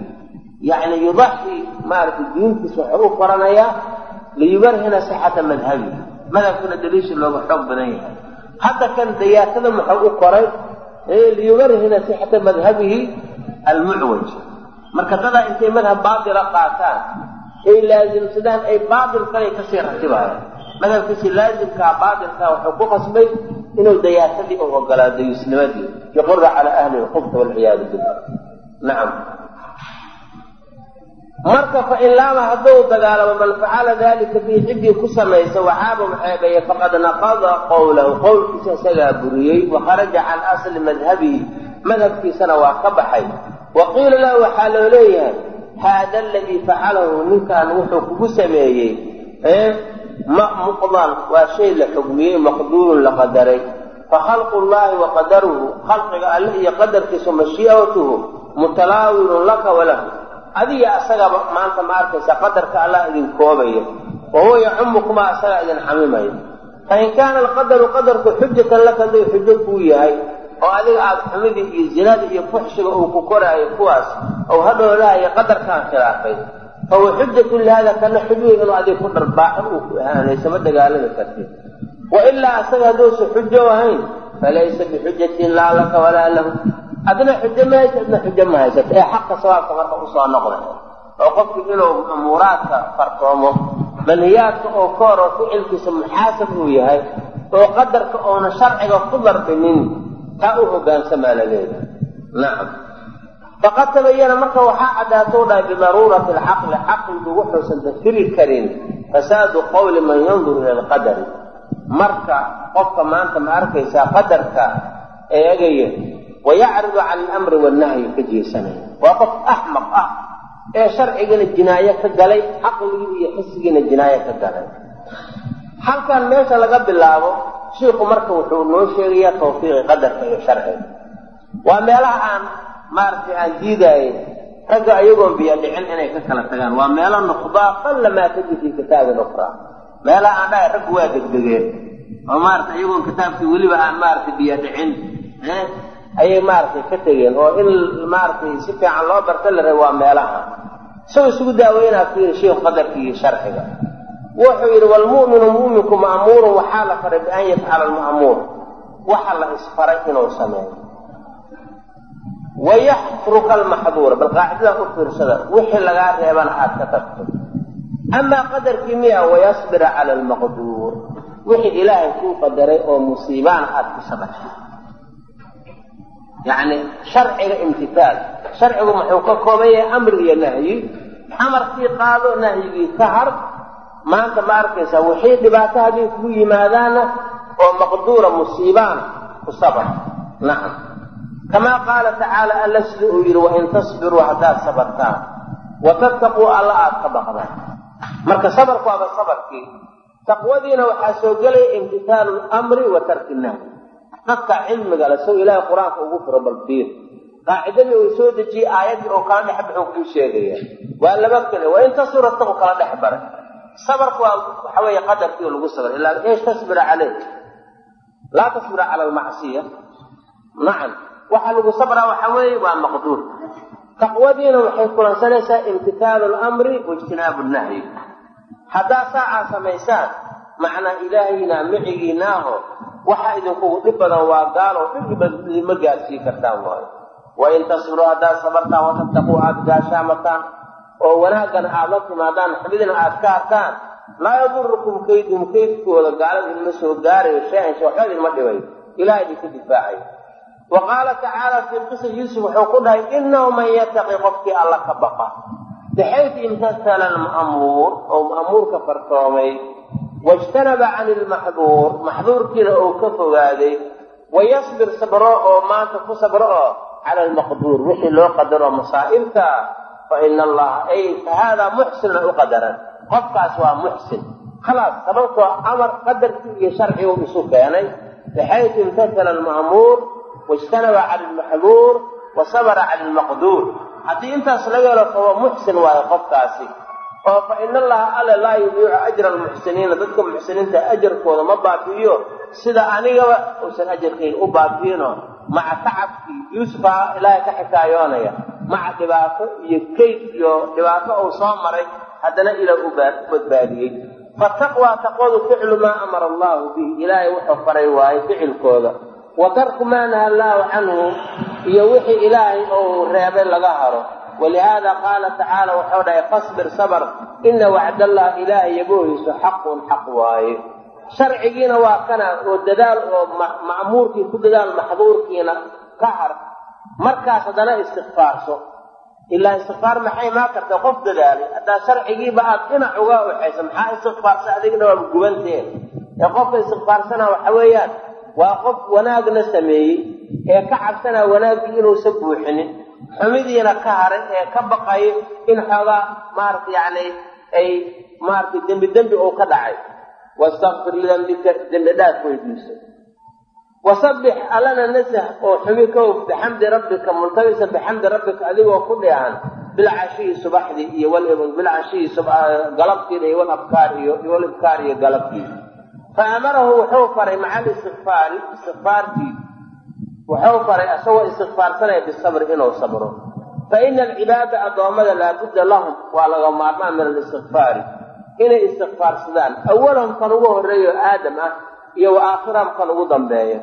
Yacni yudaxi maaragtay diintiis wuxuu u qoranayaa liyubarhina sixata madhabihi. Madhabkuna daliisha looga xoog badan yahay. Hadda kan dayaatada muxuu u qoray liyubarhina sixata madhabihi almucwaj marka dadaa intay madhab baatila qaataan ay laasimsadaan ay baatilkanay ka sii ratibaayaan madhabkiisi laasimkaa baatilkaa wuxuu ku qasbay inuu dayaasadii u ogolaa dayuusnimadii yaqura calaa ahli lqubta walciyaadu billah. Nacam marka fa in laama hadduu dagaalamo man facala dalika bii ciddii ku samaysa waxaabum ceebeeye faqad naqada qowlahu. Qowlkiisa isagaa buriyey wa kharaja can asli madhabihi. Madhabkiisana waa ka baxay. Wa qiila lahu waxaa loo leeyahay haada aladii facalahu ninkan wuxuu kugu sameeyey muqdan waa shay la xugmiyey maqduurun la qadaray. Fa khalqu llahi wa qadaruhu khalqiga alle iyo qadarkiisu mashii'atuhu mutalaawilun laka walahu adiga asagaba maanta ma arkaysa qadarka allah idin koobaya wa huwa yacumukumaa asagaa idin xamimaya fain kaana alqadaru qadarku xujatan laka haduu xujo kuu yahay oo adiga aada xumidii iyo zinada iyo fuxshiga uu ku koraayo kuwaas ou hadhoolaayo qadarkaan khilaafay fahuwa xujatun lihada kana xujuhi inuu adiga ku dharbaaxo uu ku ahaanayso ma dagaalami kartid. Wa ilaa asaga hadduusa xujo ahayn falaysa bixujatin laa laka walaa lahu adna xujo ma haysa adna xujo ma ee xaqa sawaabka marka u soo noqda oo qofku inuu umuuraadka fartoomo manhiyaadka oo koor oo ficilkiisa muxaasab uu yahay oo qadarka oona sharciga ku darbinin taa u hogaansamaa la leeyahay. Nacam. Faqad tabayana marka waxaa caddaatou dhahay bidaruurati alcaqli caqligu wuxuusan dafiri karin fasaadu qowli man yanduru ila alqadari marka qofka maanta ma arkaysaa qadarka eegaya wayacridu can alamri wannahyi ka jeesanaya waa qof axmaq ah ee sharcigana jinaayo ka galay caqligii iyo xisigiina jinaayo ka galay halkan meesha laga bilaabo shiiku marka wuxuu noo sheegayaa tawfiiqi qadarka iyo sharciga waa meelaha aan maaragtay aan diidaaye ragga ayagoon biyo dhicin inay ka kala tagaan waa meelo nuqdaa qalla maa tajid fii kitaabin ukraa meelaha aan dhahay raggu waa degdegeen oo maaragtay iyagoon kitaabkii weliba aan maaragtay biyo ayay maaragtay ka tegeen oo in maaragtay si fiican loo barta la raba waa meelaha. Isagoo isugu daaweynaa fiiri sheikhu qadarka iyo sharciga. Wuxuu yidhi waalmu'minu mu'minku ma'muurun waxaa la faray bian yafcala alma'muur. Waxa la isfaray inuu sameeyo. Wayaxruka almaxduura bal qaacidada u fiirsada wixii lagaa reebana aad ka tagto. Amaa qadarkii miya wayasbira cala almaqduur. Wixii ilaahay kuu qadaray oo musiibaana aada ku sabartay yacni sharciga imtitaal. Sharcigu muxuu ka kooban yahay amri iyo nahyi. Amarkii qaado nahyigii ka har maanta ma arkaysaa wixii dhibaato haddii kugu yimaadaana oo maqduura musiibaana ku sabar nacam. Kamaa qaala tacaala alla sida uu yidhi wain tasbiruu haddaad sabartaan wa tattaquu alla aada ka baqdaan. Marka sabarku waaba sabarkii. Taqwadiina waxaa soo gelaya imtitaalu lamri wa tarki nahyi dadka cilmiga le sow ilaahay qur'aanka ugu firo balfiir qaacidadii uu soo dejiyey aayaddii oo kala dhex baxuu kuu sheegaya. Waa laba kale waa in tasbira tagu kala dhex baray. Sabarku waa waxa weeye qadarkii lagu sabray ilaa eesh tasbira caleyh laa tasbira cala almacsiya nacam. Waxa lagu sabraa waxa weeye waa maqduur. Taqwadiina waxay kulansanaysaa imtitaalu lamri waijtinaabu nahyi. Haddaa saacaa samaysaan macnaa ilaahayna micigiinaaho waxa idinkugu dhib badan waa gaalo dhibba idinma gaadsiin kartaan waayo. Wain tasbiruu haddaad sabartaan watattaquu aada gaashaamataan oo wanaaggan aad la timaadaan xubidina aad ka hartaan laa yadurukum kaydum kaydkooda gaalada idinma soo gaarayo shay-an shay waxba idinma dhibayo ilaha idinka difaacayo wa qaala tacaala fii qisa yuusuf wuxuu ku dhahay inahu man yataqi qofkii alla ka baqa. Baxaytu imtasala alma'muur oo ma'muurka fartoomay wajtanaba cani ilmaxduur maxduurkiina uu ka fogaaday wayasbir sabro oo maanta ku sabro oo cala almaqduur wixii loo qadaro masaa'ibta fa ina allaha ay fa haadaa u qadaran qofkaas waa muxsin khalaas sababtoo amar qadarkii iyo sharcigu isu keenay baxaytu imtasala alma'muur wajtanaba cani ilmaxduur wa sabra cani ilmaqduur haddii intaas laga helo faba muxsin waayo qofkaasi oo fa ina allaha alle laa yudiicu ajra almuxsiniina dadka muxsiniinta ajarkooda ma baabi'iyo sida anigaba uusan ajarkayga u baabi'ino maca tacabkii yuusufa ilaahay ka xikaayoonaya maca dhibaato iyo kayd iyo dhibaato uu soo maray haddana ilah u badbaadiyey. Fataqwaa taqwadu ficlu maa amara allahu bihi. Ilaahay wuxuu faray waaye ficilkooda. Wa tarku maa naha allaahu canhu iyo wixii ilaahay uu reebay laga haro walihaada qaala tacaala wuxuu dhahay fasbir sabr ina wacdallah ilaahay yaboohiisu xaqun xaq waaye sharcigiina waa kana oo dadaal oo ma'muurkii ku dadaal maxduurkiina ka har markaas haddana istikfaarso ilaa istikfaar maxay maa karta qof dadaalay haddaa sharcigiiba aad dhinac uga waxaysa maxaa istikfaarsa adigna waa gubanteen ee qofka istikfaarsana waxa weeyaan waa qof wanaagna sameeyey ee ka cabsanaa wanaaggii inuusan buuxinin xumidiina ka haray ee ka baqayo in xoogaa maarata yacni ay maaragtay dembi dembi uu ka dhacay. Wastakfir lidambika dembi dhaaf weydiiso wasabbix allana nasah oo xumi ka og bixamdi rabbika multabisa bixamdi rabbika adigoo ku dheehan bilcashiyi subaxdii iyo bilcashiyi galabtiina iyo walabkaar iyo walibkaar iyo galabtii. Fa amarahu wuxuu faray maca alistikfaari istikfaarkii wuxuu faray isagoo istikfaarsanaya bisabri inuu sabro. Fa ina alcibaada addoommada laabudda lahum waa laga maarmaan min alistikfaari inay istikfaarsadaan awalahum ugu horreeyo aadam ah iyo wa aakhirahum ugu dambeeya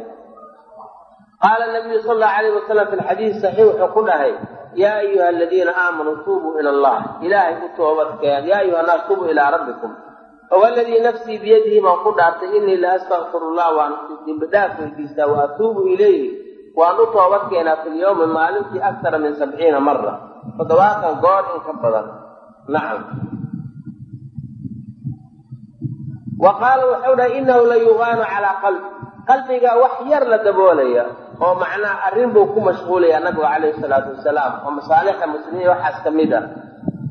qaala nabiyu sal allahu alayh wasalam fi lxadiidi saxiix wuxuu ku dhahay yaa ayuha aladiina aamanuu tuubuu ila allah. Ilaahay u toobadkeen yaa ayuha annaas tuubuu ilaa rabbikum. Waladii nafsii biyadihi baan ku dhaartay inii la astakfiru llah waan dembi dhaaf weydiistaa wa atuubu ilayhi waan u toobad keenaa fi lyawmi maalintii akara min sabciina mara toddobaatan goor in ka badan. Nacam. Wa qaala wuxuu dhahay inahu la yugaanu calaa qalbi. Qalbiga wax yar la daboolaya oo macnaha arrin buu ku mashquulaya nabigu calayhi salaatu wasalaam oo masaalixa muslimiin waxaas ka mid ah.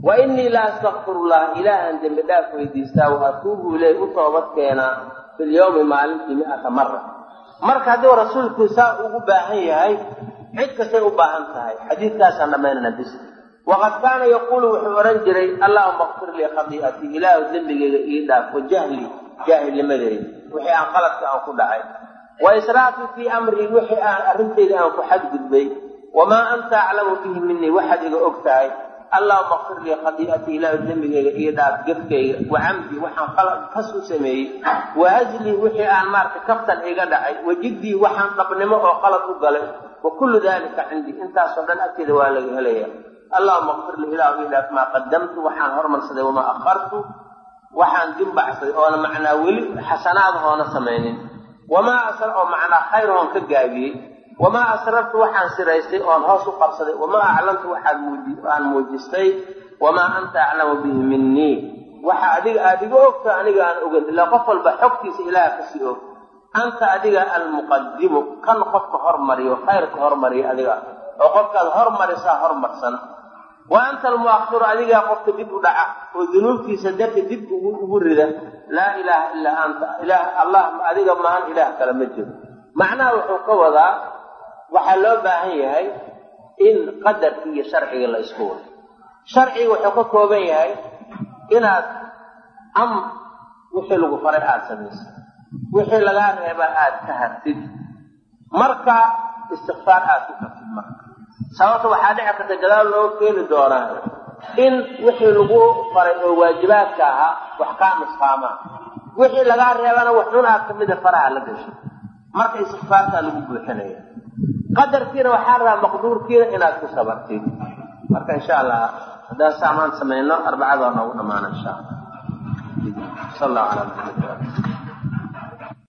Wa inii la astakfirullah ilaahan dembi dhaaf weydiistaa wa atuubu ileyh u toobad keenaa fi lyawmi maalintii mi'ata mara marka haddii rasuulku saa ugu baahan yahay cid kastay u baahan tahay xadiidkaasaan dhammaynana bis. Waqad kaana yaquulu wuxuu odhan jiray allahuma kfir lii khadii'atii ilaahu dembigeyga ii dhaaf wa jahli jaahilnimadeyda wixii aan qaladka aan ku dhacay. Wa israafii fii amrii wixii aan arrintayda aan ku xadgudbay. Wamaa anta aclamu bihi minii waxaad iga og tahay allahuma kfir lii khadii'atii ilaahu dembigeyga ii dhaaf gefkayga wa camdii waxaan qalad kas u sameeyey. Wa hazlii wixii aan maaragtay kaftan iga dhacay. Wa jiddii waxaan dhabnimo oo qalad u galay. Wa kullu dalika cindii intaasoo dhan agteeda waa laga helaya allahuma kfir li ilaahu ilaaf maa qadamtu waxaan hormarsaday wamaa akhartu. Waxaan dimbacsaday oona macnaa weli xasanaad hoona samaynin. Wamaa asra oo macnaa khayr hoon ka gaabiyey wamaa asrartu waxaan siraystay oon hoos u qabsaday wamaa aclamtu waxaan muuji aan muujistay wamaa anta aclamu bihi minii waxa adiga aada iga ogta aniga aan ogan ilaa qof walba xogtiisa ilaaha ka sii og anta adiga almuqadimu kan qofka hormariyo khayrka hormariya adiga oo qofkaad hormarisaa hormarsan wa anta almuakhiru adigaa qofka dib u dhaca oo dunuubtiisa darti dib ugu rida laa ilaaha ilaa anta ilaah allah adiga maahan ilaah kale ma jiro macnaha wuxuu ka wadaa waxaa loo baahan yahay in qadarka iyo sharciga la isku wado. Sharciga wuxuu ka kooban yahay inaad am wixii lagu faray aada samaysa wixii lagaa reeba aada ka hartid marka istikfaar aada ku kartid marka. Sababta waxaa dhici karta gadaal loo keeni doonaa in wixii lagu faray oo waajibaadka ahaa wax kaa nusqaamaan wixii lagaa reebana waxun aad kamida faraha la gasho. Marka istikfaartaa lagu buuxinaya qadarkiina waxaa rabaa maqduurkiina inaad ku sabartid. Marka insha allah haddaan saamaan samayno arbacada waa noogu dhamaana insha allah sal allahu calaa maxamed